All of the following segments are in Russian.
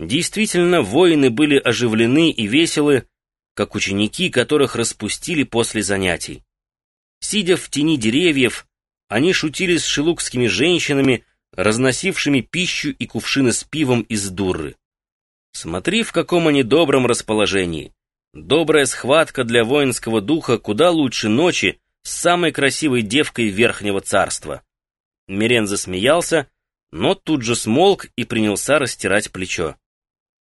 Действительно, воины были оживлены и веселы, как ученики, которых распустили после занятий. Сидя в тени деревьев, они шутили с шелукскими женщинами, разносившими пищу и кувшины с пивом из дурры. Смотри, в каком они добром расположении. Добрая схватка для воинского духа куда лучше ночи с самой красивой девкой Верхнего Царства. Мирен засмеялся, но тут же смолк и принялся растирать плечо.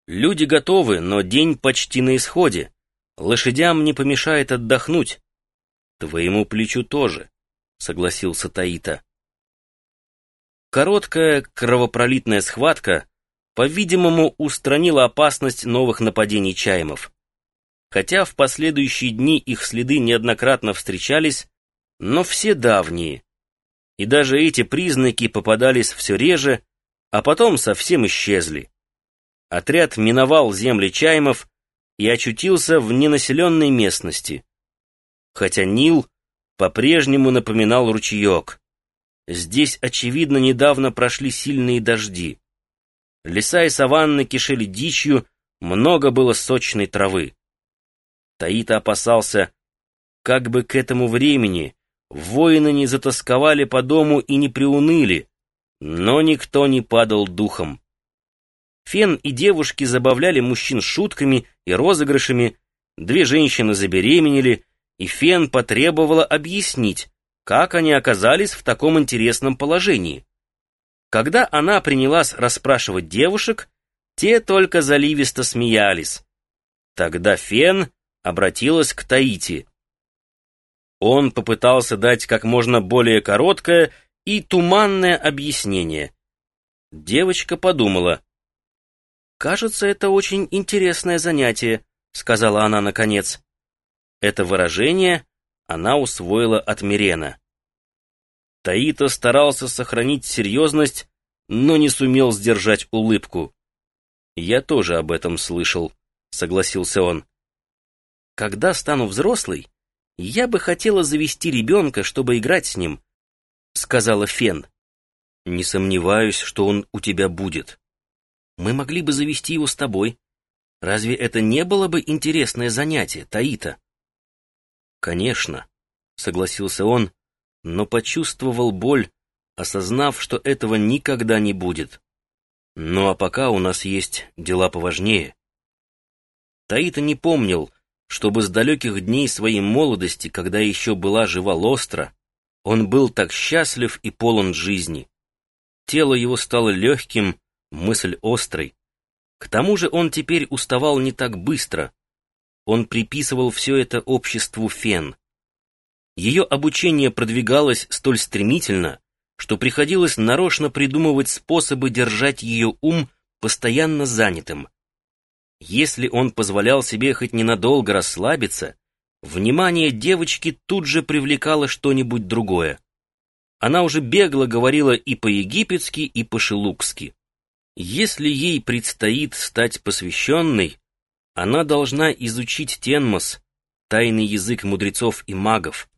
Люди готовы, но день почти на исходе. Лошадям не помешает отдохнуть. Твоему плечу тоже, согласился Таита. Короткая кровопролитная схватка, по-видимому, устранила опасность новых нападений чаймов. Хотя в последующие дни их следы неоднократно встречались, но все давние. И даже эти признаки попадались все реже, а потом совсем исчезли. Отряд миновал земли чаймов и очутился в ненаселенной местности. Хотя Нил по-прежнему напоминал ручеек. Здесь, очевидно, недавно прошли сильные дожди. Леса и саванны кишели дичью, много было сочной травы. Таита опасался, как бы к этому времени воины не затасковали по дому и не приуныли, но никто не падал духом. Фен и девушки забавляли мужчин шутками и розыгрышами, две женщины забеременели, и Фен потребовала объяснить, как они оказались в таком интересном положении. Когда она принялась расспрашивать девушек, те только заливисто смеялись. Тогда Фен обратилась к Таити. Он попытался дать как можно более короткое и туманное объяснение. Девочка подумала. «Кажется, это очень интересное занятие», — сказала она наконец. Это выражение она усвоила от Мирена. Таита старался сохранить серьезность, но не сумел сдержать улыбку. «Я тоже об этом слышал», — согласился он. Когда стану взрослой, я бы хотела завести ребенка, чтобы играть с ним, сказала Фен. Не сомневаюсь, что он у тебя будет. Мы могли бы завести его с тобой. Разве это не было бы интересное занятие, Таита? Конечно, согласился он, но почувствовал боль, осознав, что этого никогда не будет. Ну а пока у нас есть дела поважнее. Таита не помнил, чтобы с далеких дней своей молодости, когда еще была жива Лостра, он был так счастлив и полон жизни. Тело его стало легким, мысль острой. К тому же он теперь уставал не так быстро. Он приписывал все это обществу Фен. Ее обучение продвигалось столь стремительно, что приходилось нарочно придумывать способы держать ее ум постоянно занятым. Если он позволял себе хоть ненадолго расслабиться, внимание девочки тут же привлекало что-нибудь другое. Она уже бегло говорила и по-египетски, и по-шелукски. Если ей предстоит стать посвященной, она должна изучить Тенмос, тайный язык мудрецов и магов.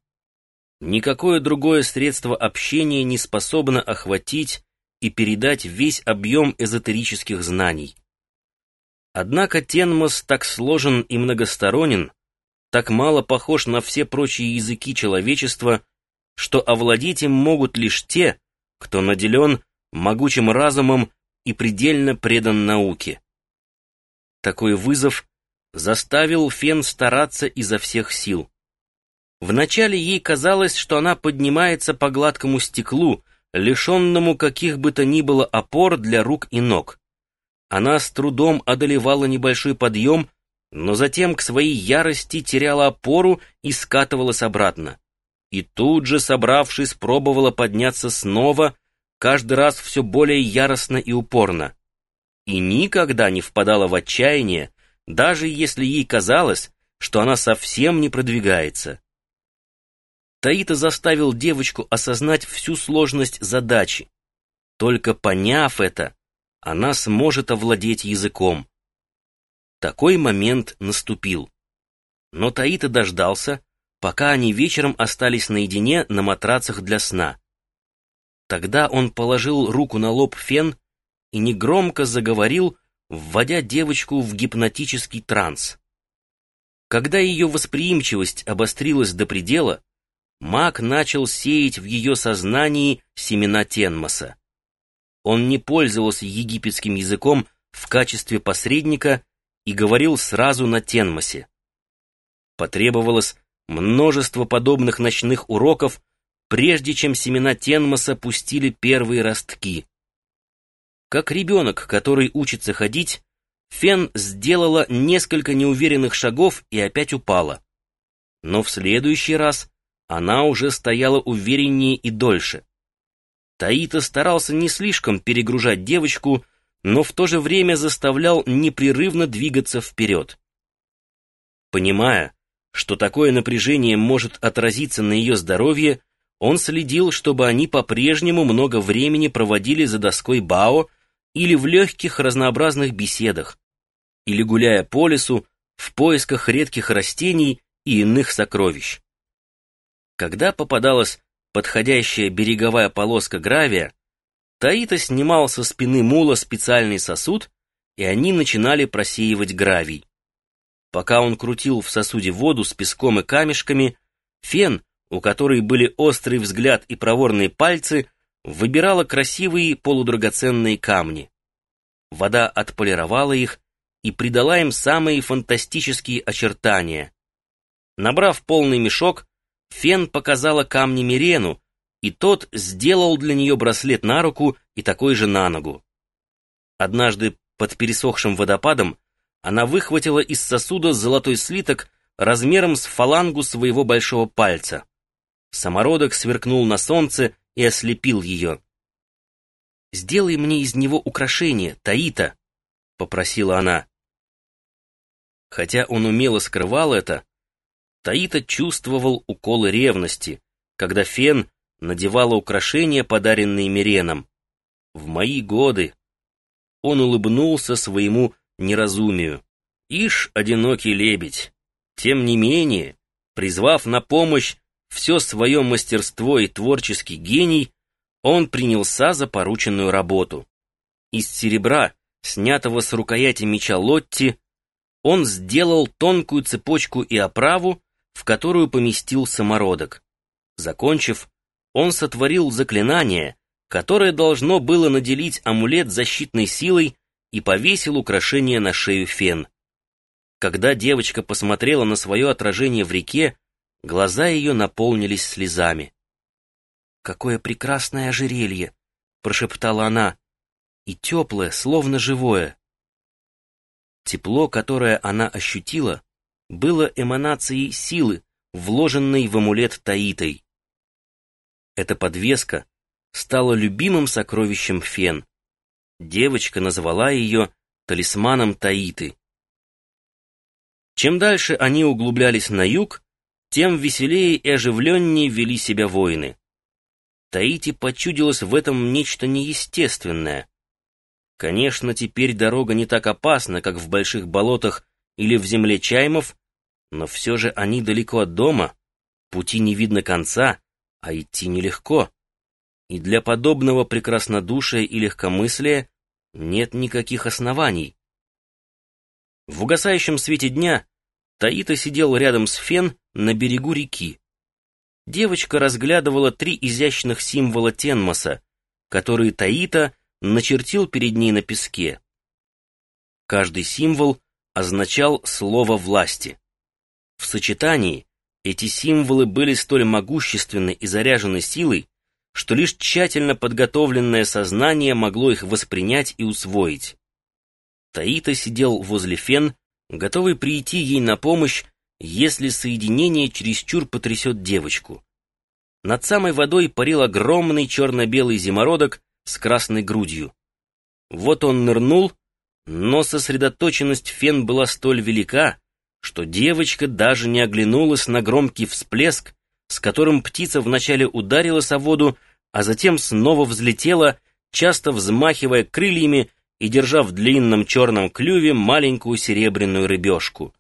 Никакое другое средство общения не способно охватить и передать весь объем эзотерических знаний. Однако Тенмос так сложен и многосторонен, так мало похож на все прочие языки человечества, что овладеть им могут лишь те, кто наделен могучим разумом и предельно предан науке. Такой вызов заставил Фен стараться изо всех сил. Вначале ей казалось, что она поднимается по гладкому стеклу, лишенному каких бы то ни было опор для рук и ног. Она с трудом одолевала небольшой подъем, но затем к своей ярости теряла опору и скатывалась обратно. И тут же, собравшись, пробовала подняться снова, каждый раз все более яростно и упорно. И никогда не впадала в отчаяние, даже если ей казалось, что она совсем не продвигается. Таита заставил девочку осознать всю сложность задачи. Только поняв это, она сможет овладеть языком. Такой момент наступил. Но Таита дождался, пока они вечером остались наедине на матрацах для сна. Тогда он положил руку на лоб Фен и негромко заговорил, вводя девочку в гипнотический транс. Когда ее восприимчивость обострилась до предела, маг начал сеять в ее сознании семена Тенмоса. Он не пользовался египетским языком в качестве посредника и говорил сразу на Тенмосе. Потребовалось множество подобных ночных уроков, прежде чем семена Тенмоса пустили первые ростки. Как ребенок, который учится ходить, Фен сделала несколько неуверенных шагов и опять упала. Но в следующий раз она уже стояла увереннее и дольше. Таита старался не слишком перегружать девочку, но в то же время заставлял непрерывно двигаться вперед. Понимая, что такое напряжение может отразиться на ее здоровье, он следил, чтобы они по-прежнему много времени проводили за доской Бао или в легких разнообразных беседах, или гуляя по лесу в поисках редких растений и иных сокровищ. Когда попадалась подходящая береговая полоска гравия, Таита снимал со спины мула специальный сосуд, и они начинали просеивать гравий. Пока он крутил в сосуде воду с песком и камешками, фен, у которой были острый взгляд и проворные пальцы, выбирала красивые полудрагоценные камни. Вода отполировала их и придала им самые фантастические очертания. Набрав полный мешок, Фен показала камни Мирену, и тот сделал для нее браслет на руку и такой же на ногу. Однажды под пересохшим водопадом она выхватила из сосуда золотой слиток размером с фалангу своего большого пальца. Самородок сверкнул на солнце и ослепил ее. «Сделай мне из него украшение, Таита», — попросила она. Хотя он умело скрывал это, Таита чувствовал уколы ревности, когда Фен надевала украшения, подаренные Миреном. В мои годы он улыбнулся своему неразумию. Ишь, одинокий лебедь. Тем не менее, призвав на помощь все свое мастерство и творческий гений, он принялся за порученную работу. Из серебра, снятого с рукояти меча Лотти, он сделал тонкую цепочку и оправу, в которую поместил самородок. Закончив, он сотворил заклинание, которое должно было наделить амулет защитной силой и повесил украшение на шею фен. Когда девочка посмотрела на свое отражение в реке, глаза ее наполнились слезами. «Какое прекрасное ожерелье!» — прошептала она. «И теплое, словно живое». Тепло, которое она ощутила, было эманацией силы, вложенной в амулет Таитой. Эта подвеска стала любимым сокровищем Фен. Девочка назвала ее талисманом Таиты. Чем дальше они углублялись на юг, тем веселее и оживленнее вели себя воины. Таити почудилось в этом нечто неестественное. Конечно, теперь дорога не так опасна, как в больших болотах или в земле чаймов, но все же они далеко от дома, пути не видно конца, а идти нелегко. И для подобного прекраснодушия и легкомыслия нет никаких оснований. В угасающем свете дня Таита сидел рядом с Фен на берегу реки. Девочка разглядывала три изящных символа Тенмоса, которые Таита начертил перед ней на песке. Каждый символ означал слово власти. В сочетании эти символы были столь могущественны и заряжены силой, что лишь тщательно подготовленное сознание могло их воспринять и усвоить. Таита сидел возле Фен, готовый прийти ей на помощь, если соединение чересчур потрясет девочку. Над самой водой парил огромный черно-белый зимородок с красной грудью. Вот он нырнул, но сосредоточенность фен была столь велика, что девочка даже не оглянулась на громкий всплеск, с которым птица вначале ударилась о воду, а затем снова взлетела, часто взмахивая крыльями и держа в длинном черном клюве маленькую серебряную рыбешку.